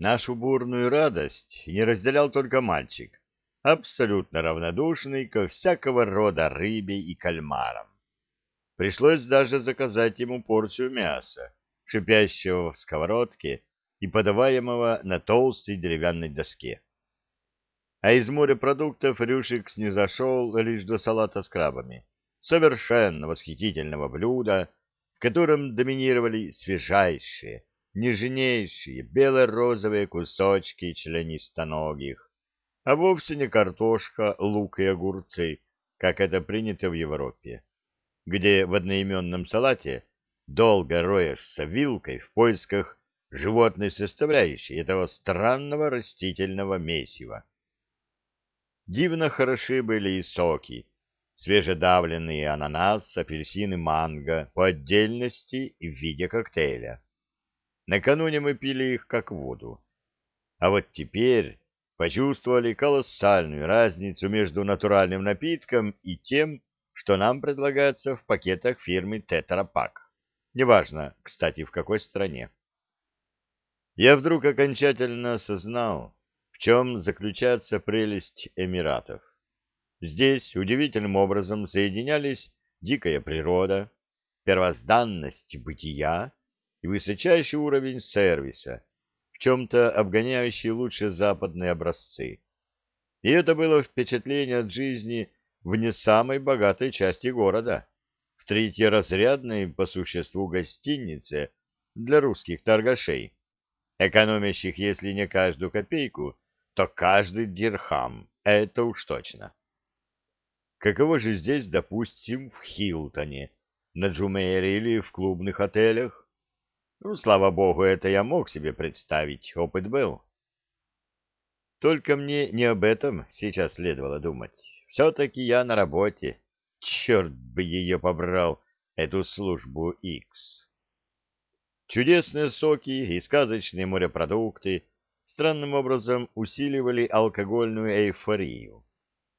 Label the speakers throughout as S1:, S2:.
S1: Нашу бурную радость не разделял только мальчик, абсолютно равнодушный ко всякого рода рыбе и кальмарам. Пришлось даже заказать ему порцию мяса, шипящего в сковородке и подаваемого на толстой деревянной доске. А из морепродуктов Рюшик снизошел лишь до салата с крабами, совершенно восхитительного блюда, в котором доминировали свежайшие, нежнейшие бело-розовые кусочки членистоногих, а вовсе не картошка, лук и огурцы, как это принято в Европе, где в одноименном салате долго роешься вилкой в поисках животной составляющей этого странного растительного месива. Дивно хороши были и соки, свежедавленные ананас, апельсины, манго по отдельности и в виде коктейля. Накануне мы пили их как воду. А вот теперь почувствовали колоссальную разницу между натуральным напитком и тем, что нам предлагается в пакетах фирмы Тетрапак. Неважно, кстати, в какой стране. Я вдруг окончательно осознал, в чем заключается прелесть Эмиратов. Здесь удивительным образом соединялись дикая природа, первозданность бытия и высочайший уровень сервиса, в чем-то обгоняющий лучшие западные образцы. И это было впечатление от жизни в не самой богатой части города в третьеразрядной по существу гостинице для русских торгашей, экономящих, если не каждую копейку, то каждый дирхам, это уж точно. Каково же здесь, допустим, в Хилтоне, на Джумере или в клубных отелях? Ну, слава богу, это я мог себе представить, опыт был. Только мне не об этом сейчас следовало думать. Все-таки я на работе. Черт бы ее побрал, эту службу X. Чудесные соки и сказочные морепродукты странным образом усиливали алкогольную эйфорию.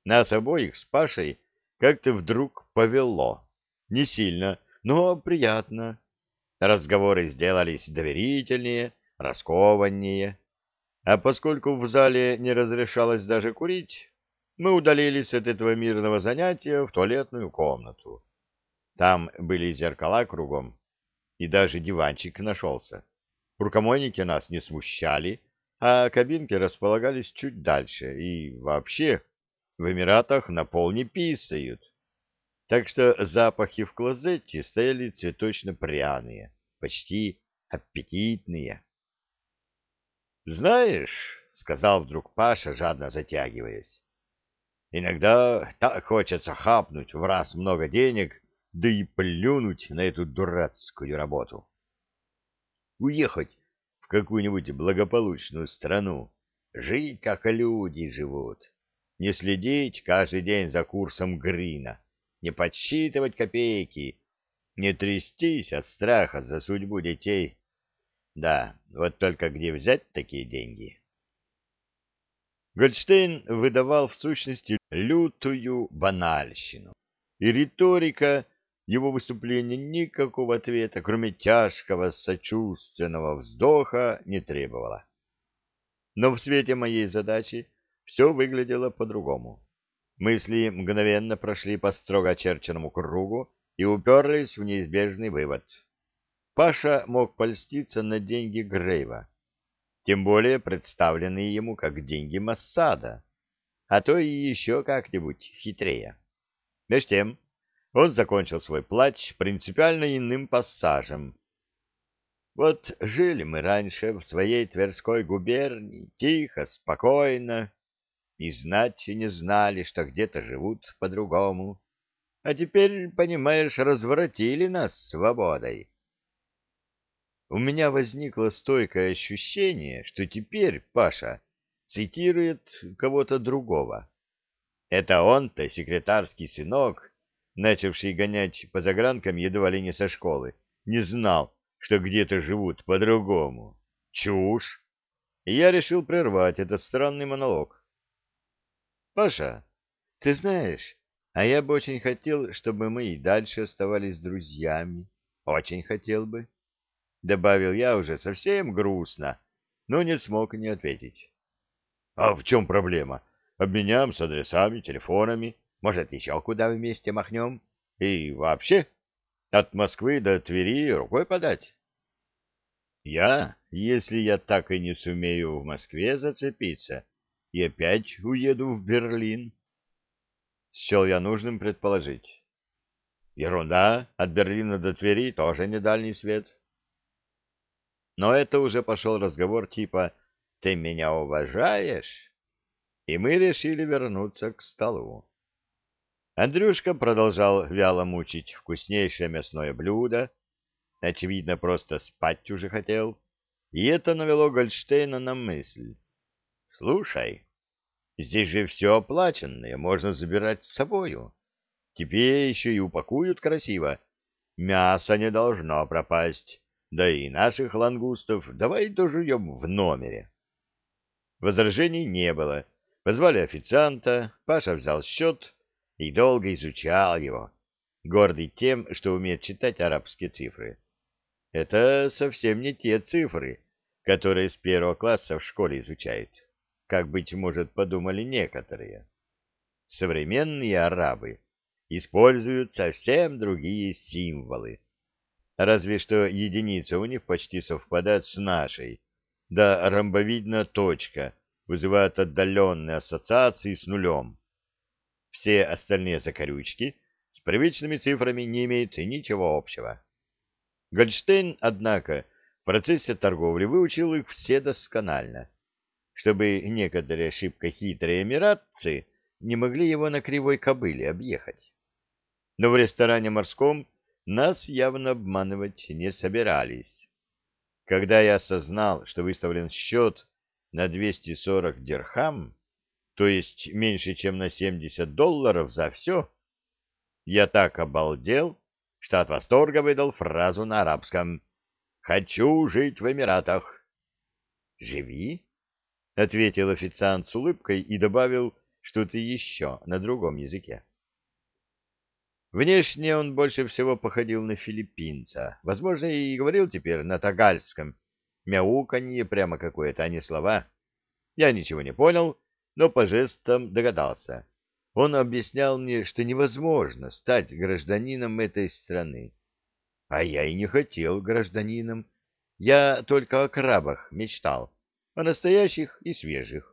S1: Нас обоих с Пашей как-то вдруг повело. Не сильно, но приятно. Разговоры сделались доверительнее, раскованнее. А поскольку в зале не разрешалось даже курить, мы удалились от этого мирного занятия в туалетную комнату. Там были зеркала кругом, и даже диванчик нашелся. Рукомойники нас не смущали, а кабинки располагались чуть дальше, и вообще в Эмиратах на пол не писают. Так что запахи в клозете стояли цветочно-пряные, почти аппетитные. «Знаешь», — сказал вдруг Паша, жадно затягиваясь, Иногда так хочется хапнуть в раз много денег, да и плюнуть на эту дурацкую работу. Уехать в какую-нибудь благополучную страну, жить, как люди живут, не следить каждый день за курсом Грина, не подсчитывать копейки, не трястись от страха за судьбу детей. Да, вот только где взять такие деньги? Гольдштейн выдавал в сущности лютую банальщину, и риторика его выступления никакого ответа, кроме тяжкого сочувственного вздоха, не требовала. Но в свете моей задачи все выглядело по-другому. Мысли мгновенно прошли по строго очерченному кругу и уперлись в неизбежный вывод. Паша мог польститься на деньги Грейва, тем более представленные ему как деньги Массада, а то и еще как-нибудь хитрее. Меж тем он закончил свой плач принципиально иным пассажем. Вот жили мы раньше в своей Тверской губернии, тихо, спокойно, и знать не знали, что где-то живут по-другому. А теперь, понимаешь, разворотили нас свободой. У меня возникло стойкое ощущение, что теперь Паша цитирует кого-то другого. Это он-то, секретарский сынок, начавший гонять по загранкам едва ли не со школы, не знал, что где-то живут по-другому. Чушь! И я решил прервать этот странный монолог. Паша, ты знаешь, а я бы очень хотел, чтобы мы и дальше оставались друзьями. Очень хотел бы. — добавил я уже совсем грустно, но не смог не ответить. — А в чем проблема? Обменяемся адресами, телефонами, может, еще куда вместе махнем? И вообще, от Москвы до Твери рукой подать. Я, если я так и не сумею в Москве зацепиться, и опять уеду в Берлин, счел я нужным предположить. Ерунда, от Берлина до Твери тоже не дальний свет. Но это уже пошел разговор типа «ты меня уважаешь?» И мы решили вернуться к столу. Андрюшка продолжал вяло мучить вкуснейшее мясное блюдо, очевидно, просто спать уже хотел, и это навело Гольдштейна на мысль. «Слушай, здесь же все оплаченное, можно забирать с собою. Тебе еще и упакуют красиво. Мясо не должно пропасть, да и наших лангустов давай дожуем в номере». Возражений не было. Позвали официанта, Паша взял счет и долго изучал его, гордый тем, что умеет читать арабские цифры. Это совсем не те цифры, которые с первого класса в школе изучают, как, быть может, подумали некоторые. Современные арабы используют совсем другие символы, разве что единица у них почти совпадает с нашей, да ромбовидная точка вызывает отдаленные ассоциации с нулем. Все остальные закорючки с привычными цифрами не имеют ничего общего. Гольштейн, однако, в процессе торговли выучил их все досконально, чтобы некоторые шибко хитрые эмиратцы не могли его на кривой кобыле объехать. Но в ресторане морском нас явно обманывать не собирались. Когда я осознал, что выставлен счет на 240 дирхам, то есть меньше, чем на 70 долларов за все, я так обалдел, что от восторга выдал фразу на арабском «Хочу жить в Эмиратах». «Живи», — ответил официант с улыбкой и добавил что-то еще на другом языке. Внешне он больше всего походил на филиппинца, возможно, и говорил теперь на тагальском, мяуканье прямо какое-то, а не слова. Я ничего не понял, но по жестам догадался. Он объяснял мне, что невозможно стать гражданином этой страны. А я и не хотел гражданином. Я только о крабах мечтал, о настоящих и свежих.